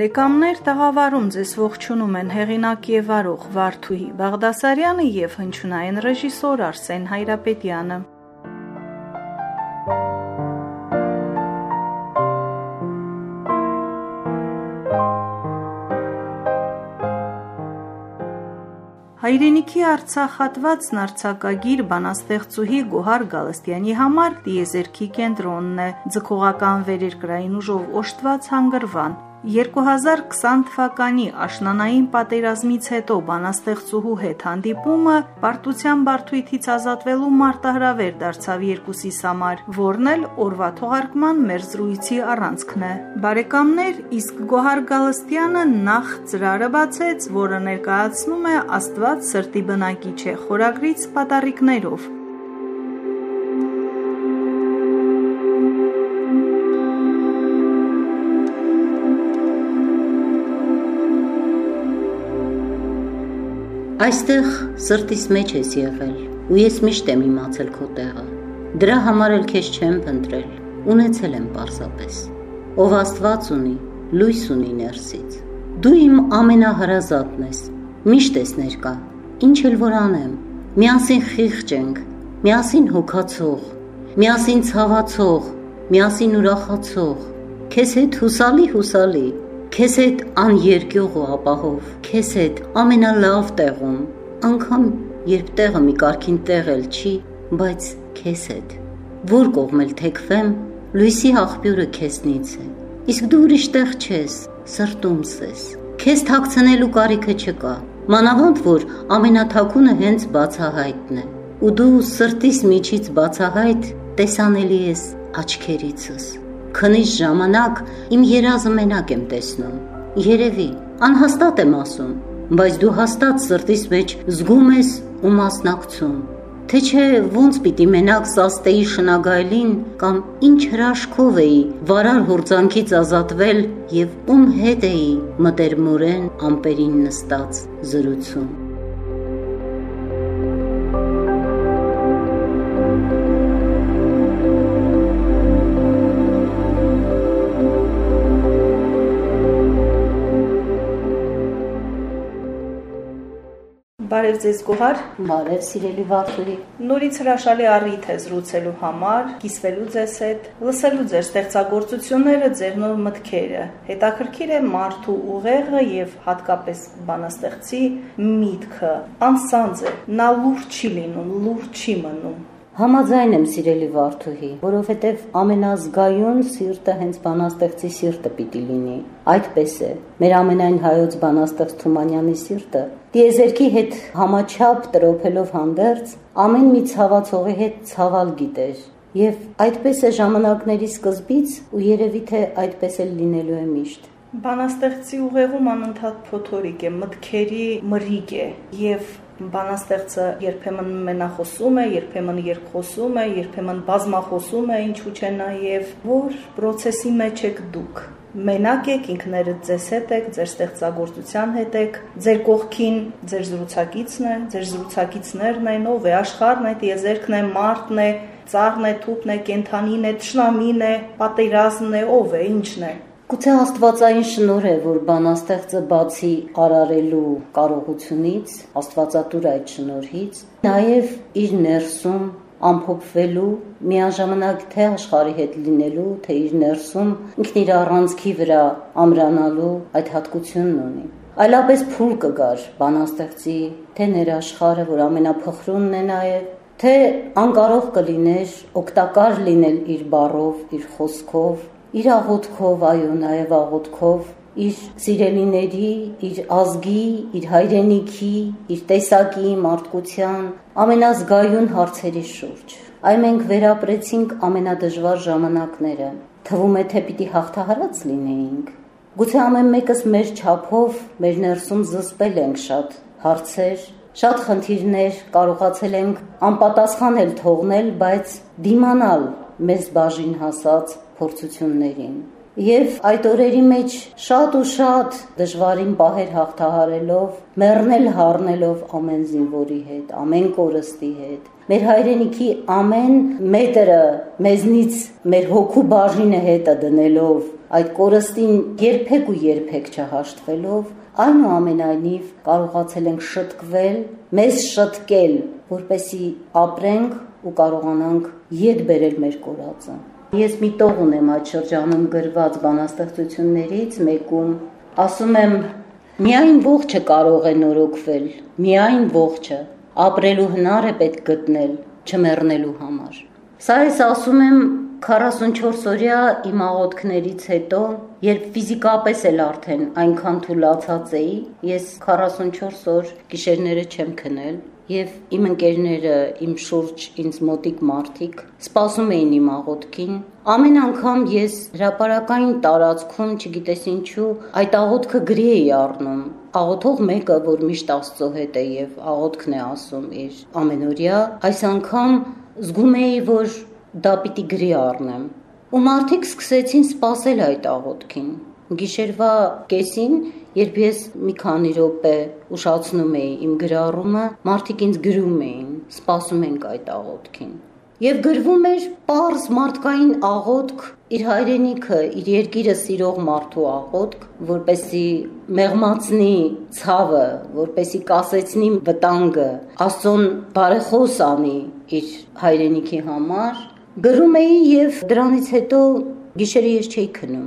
Բարեկամներ տաղավարում ձեզ ողջունում են հեղինակ եւ արող Վարդուհի Բաղդասարյանը եւ հնչյունային ռեժիսոր Արսեն Հայրապետյանը։ Հայրենիքի Արցախ հատվածն արձակագիր բանաստեղծուհի Գոհար Գալստյանի համար դիեզերքի կենտրոնն է, ձգողական վերերկրային ուժով օժտված հանգրվան, 2020 թվականի աշնանային պատերազմից հետո բանաստեղծուհու հետ հանդիպումը պարտության բարդույթից ազատվելու մարտահրավեր դարձավ երկուսիս համար, որն էլ օրվա թողարկման մեր զրույցի առանցքն է։ Բարեկամներ, իսկ Գոհար Գալստյանը նախ ծրարը բացեց, որը ներկայացնում է Աստված սրտի բնակիչ է խորագրից պատառիկներով։ Այստեղ սրտիս մեջ ես եղել, ու ես միշտ եմ իմացել քո տեղը։ Դրա համար էլ քեզ չեմ փնտրել, ունեցել եմ պարզապես։ Ով Աստված ունի, լույս ունի ներսից։ Դու իմ ամենահրազատն ես, միշտ ես ներկա։ Ինչ էլ որ անեմ, միասին խիղճենք, միասին հոգացող, միասին ցավացող, միասին ուրախացող, քեզ հետ հուսալի հուսալի Քեզ հետ աներկյուղ ու ապահով, քեզ հետ ամենալավ տեղում, անգամ երբ տեղը մի կարքին տեղ էլ չի, բայց քեզ հետ։ Որ կողմ էլ թեքվեմ, լույսի աղբյուրը քեզնից է։ Իսկ դու ուրիշ տեղ չես, սրտումս ես։ Քեզ թաքցնելու կարիքը չկա։ Մանավանդ որ ամենաթակունը հենց բացահայտն է։ Ու դու սրտիս միջից բացահայտ տեսանելի ես աչքերիցս քնից ժամանակ իմ երազը մենակ եմ տեսնում։ Երևի, անհաստատ եմ ասում, բայց դու հաստատ սրտիս մեջ զգում ես ու մասնակցում։ Թե չէ ոնց պիտի մենակ սաստեի շնագայլին կամ ինչ հրաշքով էի վարար հորձանքից ազատվել եւ ում հետ էի մտերմորեն ամպերին նստած զրուցում։ Բարև ձեզ Գոհար։ Բարև սիրելի Վարդուհի։ Նորից հրաշալի առիթ է զրուցելու համար, կիսվելու ձեզ հետ, լսելու ձեր ստեղծագործությունները, ձեր նոր մտքերը։ Հետաքրքիր է մարդու ուղեղը եւ հատկապես բանաստեղծի միտքը։ Անսանձ է, նա լուրջ չի լինում, լուրջ չի մնում Համաձայն եմ սիրելի Վարդուհի, որովհետև ամենազգայուն սիրտը հենց բանաստեղծի սիրտը պիտի լինի։ Այդպես է։ Մեր ամենայն հայոց բանաստեղծ Թումանյանի սիրտը դիեզերքի հետ համաչափ տրոփելով հանդերձ ամեն մի ցավացողի հետ ցավալ գիտեր։ Եվ այդպես է ժամանակների սկզբից ու երևի թե այդպես էլ լինելու է միշտ։ Բանաստեղծի ուղեղում անընդհատ փոթորիկ է, մտքերի մրիկ է եւ բանաստեղծը երբեմն մենախոսում է, երբեմն երկխոսում է, երբեմն բազմախոսում է, ինչու՞ չէ նաև որ process-ի մեջ եք դուք մենակ եք ինքներդ ձեզ հետ եք, ձեր ստեղծագործության հետ եք, ձեր կողքին ձեր զրուցակիցն է, ձեր զրուցակիցներն են, ով է, աշխարհն է, տիեզերքն է, մարդն է, ծառն է, թուփն է, կենթանին է, ճշնամին է, պատերազմն է, ով է, ինչն է։ Գուցե Աստվածային շնորհ է, որ բանաստեղծը բացի արարելու կարողությունից, Աստվածատուր այդ շնորհից, նաև իր ներսում ամփոփվելու, միաժամանակ թե աշխարհի հետ լինելու, թե իր ներսում ինքն իր առանցքի վրա ամրանալու այդ հատկությունն ունի։ Այլապես փուլ կգար բանաստեղծի, թե ներաշխարը, որ ամենափխրունն է նաև, թե անկարող կլիներ օգտակար լինել իր բառով, իր խոսքով, իր աղոթքով, այո, նաև աղոթքով իր սիրելիների, իր ազգի, իր հայրենիքի, իր տեսակի, մարդկության ամենազգայուն հարցերի շուրջ։ Այ մենք վերապրեցինք ամենադժվար ժամանակները։ Թվում է թե պիտի հաղթահարած լինեինք։ Գուցե ամեն մեկս մեր ճափով, մեր ներսում զսպել ենք շատ հարցեր, շատ խնդիրներ կարողացել ենք անպատասխանել թողնել, բայց դիմանալ մեզ բաժին հասած փորձություններին եւ այդ օրերի մեջ շատ ու շատ դժվարին պահեր հաղթահարելով, մեռնել հառնելով ամեն զինվորի հետ, ամեն կորստի հետ, մեր հայրենիքի ամեն մետրը մեզնից մեր հոգու բաժինը հետը դնելով, այդ կորստին երբեք ու երբեք չհաշտվելով, այնուամենայնիվ կարողացել ենք շտկվել, մեզ շտկել, որպեսի ապրենք ու կարողանանք յետ բերել մեր կորածը։ Ես մի տող ունեմ այդ շրջանում գրված բանաստեղծություններից մեկում, ասում եմ. միայն ողջը կարող է նորոգվել, միայն ողջը ապրելու հնար է պետք գտնել, չմեռնելու համար։ Սա ես ասում եմ 44 օրյա իմ աղոթքներից հետո, երբ ֆիզիկապես էլ արդեն այնքան թուլացած էի, ես 44 օր գիշերները չեմ քնել, եւ իմ ընկերները, իմ շուրջ ինձ մոտիկ մարդիկ սպասում էին իմ աղոթքին։ Ամեն անգամ ես հրաապարական տարածքում, չգիտես ինչու, այդ աղոթքը գրի էի առնում։ Աղոթող մեկը, որ միշտ Աստծո հետ է եւ աղոթքն է ասում իր ամենօրյա, այս անգամ զգում էի, որ դա պիտի գրի առնեմ։ Ու մարդիկ սկսեցին սпасել այդ աղոթքին։ Գիշերվա կեսին, երբ ես մի քանի րոպե ուշացնում էի իմ գրառումը, մարդիկ ինձ գրում էին, սпасում ենք այդ աղոթքին։ Եվ գրվում էր པարզ մարդկային աղոթք, իր հայրենիքը, իր երկիրը սիրող մարդու աղոթք, որպեսի մեղմացնի ցավը, որպեսի կասեցնի վտանգը, աստծոն բարեխոս անի իր հայրենիքի համար Գրում էի եւ դրանից հետո գիշերը ես չէի քնում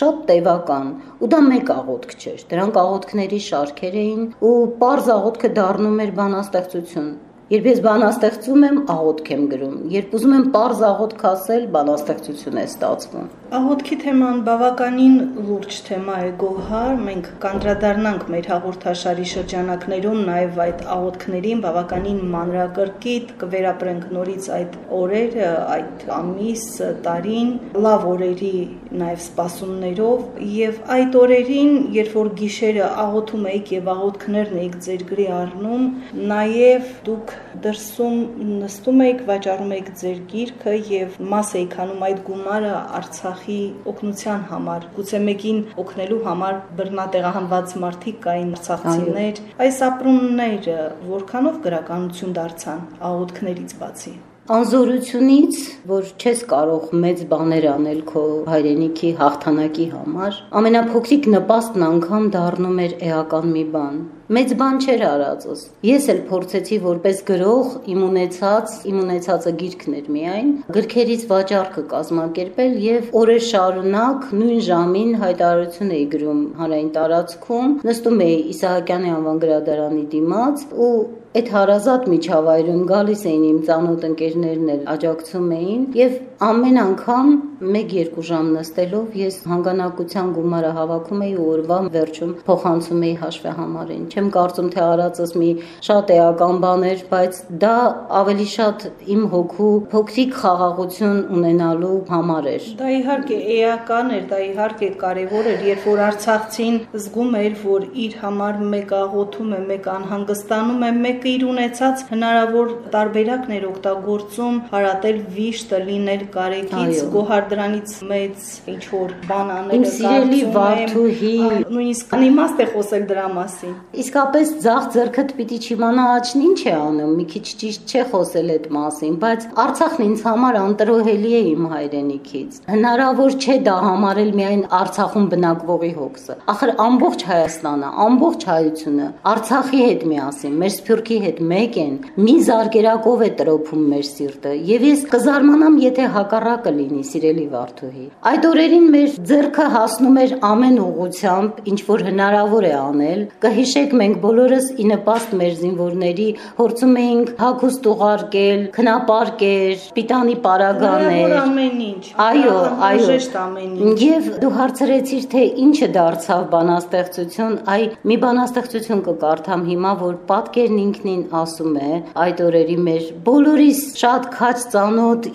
շատ տևական ու դա մեկ աղոթք չէր դրանք աղոթքների շարքեր էին ու པարզ աղոթքը դառնում էր բանաստեղծություն Երբ ես բանաստեղծում եմ, աղոթք եմ գրում։ Երբ ուզում եմ པարզ աղոթք ասել, բանաստեղծություն է ստացվում։ Աղոթքի թեման բավականին լուրջ թեմա է գոհար, մենք կանդրադառնանք մեր հաղորդաշարի շրջանակներում նաև այդ աղոթքներին բավականին մանրակրկիտ կվերապրենք նորից այդ օրերը, այդ ամիս, տարին, լավ օրերի նաև սպասումներով եւ այդ օրերին, երբ որ գիշերը աղոթում եք եւ աղոթքներն եք ձեր գրի առնում, նաև դուք դրսում նստում եք, վաճառում եք ձեր գիրքը եւ մաս եք անում այդ գումարը Արցախի օգնության համար։ Գուցե մեկին օգնելու համար բռնատեղահանված մարդիկ կային արցախցիներ։ Այս ապրումները որքանով գրականություն դարձան աղոթքներից բացի անզորությունից, որ չես կարող մեծ բաներ անել քո հայրենիքի հաղթանակի համար, ամենափոքրիկ նպաստն անգամ դառնում էր էական մի բան մեծ բան չէր արածս։ Ես էլ փորձեցի որպես գրող իմ ունեցած, իմ ունեցածը գիրքն էր միայն, գրքերից վաճառքը կազմակերպել եւ օրեր շարունակ նույն ժամին հայտարարություն էի գրում հանրային տարածքում, նստում էի Իսահակյանի անվան գրադարանի դիմաց ու այդ հարազատ միջավայրում գալիս էին իմ ծանոթ ընկերներն էլ աջակցում էին եւ ամեն անգամ 1-2 ժամ նստելով ես հանգանակության գումարը հավաքում էի օրվա վերջում փոխանցում էի հաշվեհամարին չեմ կարծում թե արածս մի շատ էական բան էր, բայց դա ավելի շատ իմ հոգու փոքրիկ խաղաղություն ունենալու համար էր։ Դա իհարկե էական էր, դա իհարկե կարևոր էր, երբ որ Արցախցին զգում էր, որ իր համար մեկ աղոթում է, մեկ անհանգստանում է, մեկը իր ունեցած հնարավոր տարբերակներ օգտագործում, հարատել վիշտը լինել կարեկից, գոհար դրանից մեծ ինչ որ բան անել։ Իմ սիրելի Վարդուհի, նույնիսկ անիմաստ է խոսել դրա մասին իսկապես ցախ ձեռքդ պիտի չիմանա աչն ինչ է անում, մի քիչ ճիշտ չէ խոսել այդ մասին, բայց Արցախն ինձ համար անտրոհելի է իմ հայրենիքից։ Հնարավոր չէ դա համարել միայն Արցախում բնակվողի հոգսը։ Ախր ամբողջ Հայաստանը, ամբողջ հայությունը Արցախի հետ միասին, մեր Սփյուռքի հետ մեկ են։ Մի զարգերակով է տրոփում մեր սիրտը, եւ ես կզարմանամ, եթե հակառակը լինի, սիրելի Վարդուհի։ Այդ օրերին մեր ձեռքը հասնում էր ամեն ուղությամբ, ինչ որ հնարավոր է անել։ Կհիշեք մենք բոլորս ի նպաստ մեր զինվորների փորձում էինք հագուստ ուղարկել, քնապարկեր, պիտանի պարագաներ, ամեն ինչ։ Այո, այո, ամեն ինչ։ Եվ դու հարցրեցիր, թե ինչը դարձավ բանաստեղծություն, այ մի բանաստեղծություն կկարդամ հիմա, որ պատկերն ինքնին ասում է այդ օրերի մեր բոլորիս շատ քաչ ծանոթ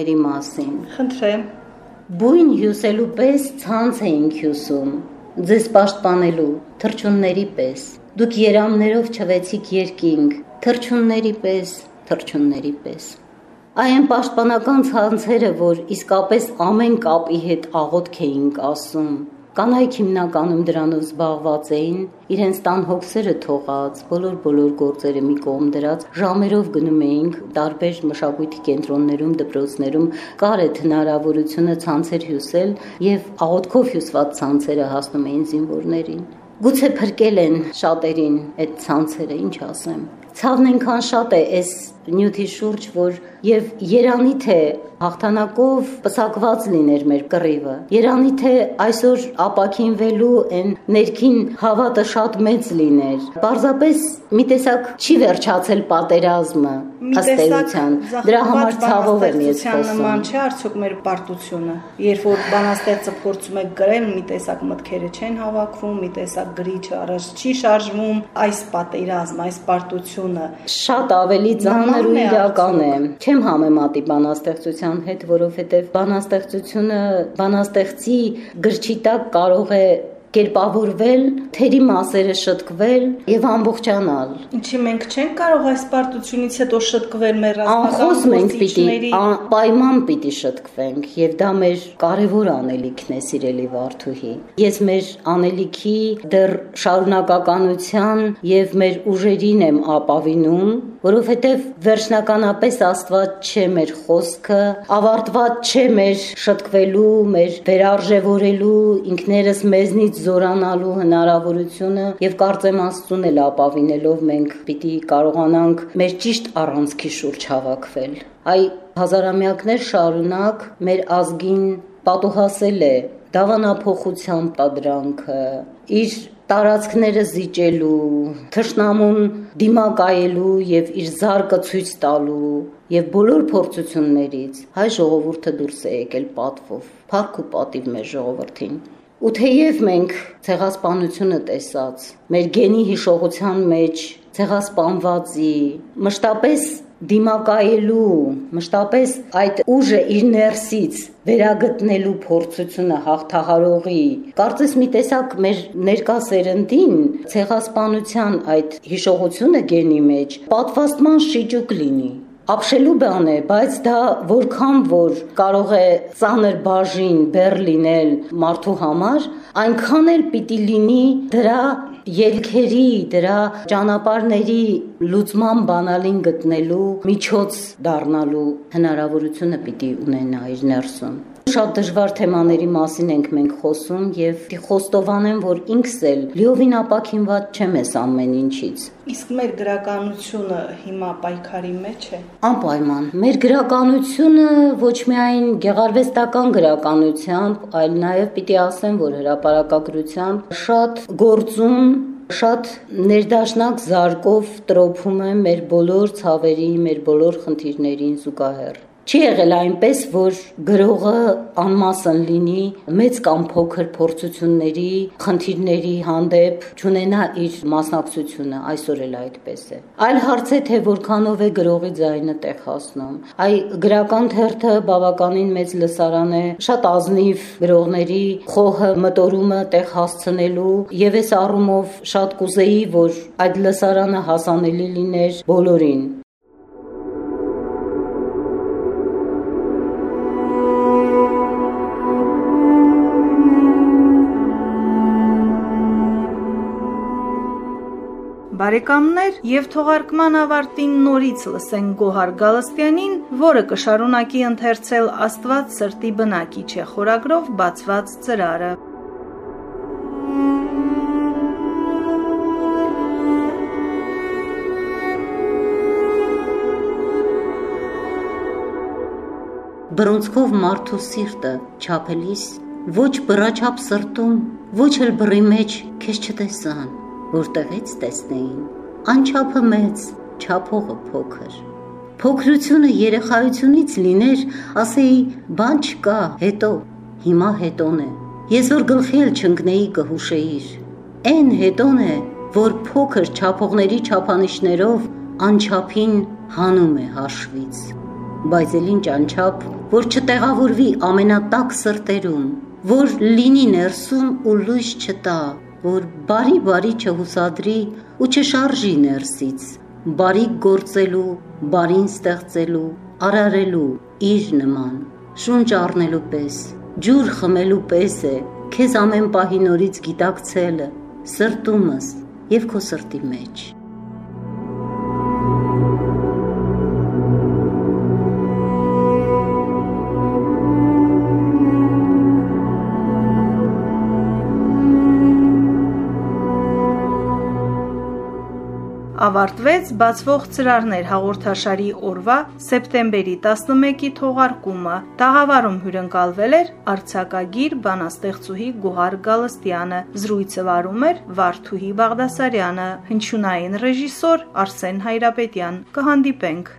իրավիճակների մասին։ Խնդրեմ։ Բույն հյուսելու պես ցանց էինք հյուսում ձեզ պաշտպանելու թրջունների պես Դուք երամներով չվեցիք երկինք, թրջունների պես, թրջունների պես։ Այն պաշտպանական ցանցերը, որ իսկապես ամեն կապի հետ աղոթք էինք ասում, Կանայք հիմնականում դրանով զբաղված էին, իրենց տան հոգսերը թողած, բոլոր-բոլոր գործերը մի կողմ դրած, ժամերով գնում էինք տարբեր մշակույթի կենտրոններում, դպրոցներում, կար այդ հնարավորությունը ցանցեր հյուսել եւ աղոթքով հյուսված ցանցերը հասնում էին զինվորներին։ Գուցե փրկել են շատերին այդ ցանցերը, ինչ ասեմ։ Ցավն այնքան շատ է այս նյութի շուրջ, որ եւ Երանի թե հաղթանակով պսակված լիներ մեր կռիվը։ Երանի թե այսօր ապակինվելու այն ներքին հավատը շատ մեծ լիներ։ Պարզապես մի տեսակ չի վերջացել պատերազմը ըստ էության։ Դրա համար ցավով եմ ես խոսում։ Նման չէ արդյոք մեր պարտությունը, երբ որ բանաստեղծը փորձում է գրել, մի տեսակ մտքերը չեն հավաքվում, մի տեսակ գրիչը առաջ չի շարժվում, այս պատերազմ, այս պարտությունը շատ ավելի ծանր ու իրական է։ Չեմ համեմատի բանաստեղծության հետ, որովհետև բանաստեղծությունը բանաստեղծի գրչի տակ կարող է կերպավորվել, թերի մասերը շտկվել եւ ամբողջանալ։ Ինչի մենք չենք կարող այս պարտությունից հետո շտկվել մեր ռազմական մենք պիտի պայման պիտի շտկվենք եւ դա մեր կարևոր անելիքն է, սիրելի Վարդուհի։ Ես մեր անելիքի դեռ շարունակականության եւ մեր ուժերին եմ ապավինում, որովհետեւ վերջնականապես Աստված չէ մեր խոսքը, ավարտված չէ մեր շտկվելու, մեր վերարժևորելու, ինքներս մեզնից զորանալու հնարավորությունը եւ կարծեմ Աստծուն էլ ապավինելով մենք պիտի կարողանանք մեր ճիշտ առանցքի շուրջ հավաքվել։ Այ հազարամյակներ շարունակ մեր ազգին պատուհասել է դավանափոխության պատրանքը, իր տարածքները զիջելու, թշնամուն դիմակայելու եւ իր զարկը ցույց տալու եւ բոլոր փորձություններից հայ ժողովուրդը դուրս է եկել պատվով։ Փառք ու պատիվ մեր ժողովրդին։ Ու թեև մենք ցեղասպանությունը տեսած, մեր գենի հիշողության մեջ ցեղասպանվածի, մշտապես դիմակայելու, մշտապես այդ ուժը իր ներսից վերագտնելու փորձությունը հաղթահարողի, կարծես մի տեսակ մեր ներկա սերնդին ցեղասպանության այդ հիշողությունը գենի մեջ պատվաստման շիճուկ լինի ապշելու բան է, բայց դա որքան որ կարող է ծանր բաժին բեռ լինել մարդու համար, այնքան էլ պիտի լինի դրա ելքերի, դրա ճանապարհների լուծման բանալին գտնելու միջոց դառնալու հնարավորությունը պիտի ունենա իր ներսում։ Շատ դժվար թեմաների մասին ենք մենք խոսում եւ խոստովանեմ, որ ինքս էլ լիովին ապակինված չեմ ես ամեն ինչից։ Իսկ մեր գրականությունը հիմա պայքարի մեջ է։ Անպայման։ Մեր գրականությունը ոչ միայն գեղարվեստական գրականությամբ, այլ նաեւ պիտի ասեմ, որ հրապարակագրությամբ շատ գործում շատ ներդաշնակ զարկով տրոփում է մեր բոլոր ցավերի, մեր բոլոր խնդիրներին զուգահեռ։ Չի եղել այնպես, որ գրողը անմասն լինի մեծ կամ փոքր փորձությունների, խնդիրների հանդեպ ճունենա իր մասնակցությունը, այսօր էլ այդպես է։ Այլ հարց է, թե որքանով է գրողի ձայնը տեղ հասնում։ Այ գրական թերթը բավականին մեծ լսարան է, շատ ազնիվ գրողների խոհը մտորումը տեղ հասցնելու եւ այս առումով շատ կուզեի, որ այդ լսարանը հասանելի լիներ բոլորին բարեկամներ եւ թողարկման ավարտին նորից լսենք Գոհար Գալստյանին, որը կշարունակի ընթերցել Աստված սրտի բնակիչ է խորագրով բացված ծրարը։ Բրոնցքով մարդու սիրտը չափելիս ոչ բրաչապ սրտում, ոչ էլ բռի մեջ քեզ չտեսան որտեղից տեսնեին։ Անչափը մեծ, չափողը փոքր։ Փոքրությունը երեխայությունից լիներ, ասեի, բան չկա, հետո, հիմա հետոն է։ Ես որ գլխի էլ չընկնեի կհուշեիր։ Էն հետոն է, որ փոքր չափողների չափանիշներով անչափին հանում է հաշվից։ Բայց էլ ինչ անչափ, որ չտեղավորվի ամենատակ սրտերում, որ լինի ներսում ու լույս չտա, որ բարի-բարի չհուսադրի ու չշարժի ներսից, բարի գործելու, բարին ստեղծելու, արարելու իր նման, շունչ առնելու պես, ջուր խմելու պես է, քեզ ամեն պահի նորից գիտակցելը, սրտումս եւ քո սրտի մեջ։ ավարտվեց բացվող ծրարներ հաղորդաշարի օրվա սեպտեմբերի 11-ի թողարկումը։ Տաղավարում հյուրընկալվել էր Արցակագիր բանաստեղծուհի Գոհար Գալստյանը։ Զրույցը վարում էր Վարդուհի Բաղդասարյանը, հնչյունային ռեժիսոր Արսեն Հայրապետյան։ Կհանդիպենք